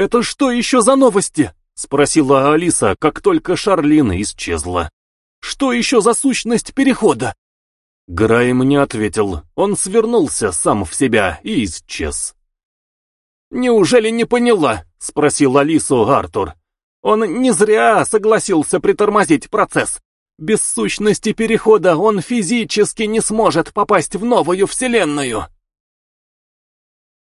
«Это что еще за новости?» — спросила Алиса, как только Шарлина исчезла. «Что еще за сущность перехода?» Грайм не ответил. Он свернулся сам в себя и исчез. «Неужели не поняла?» — спросил Алису Артур. «Он не зря согласился притормозить процесс. Без сущности перехода он физически не сможет попасть в новую вселенную».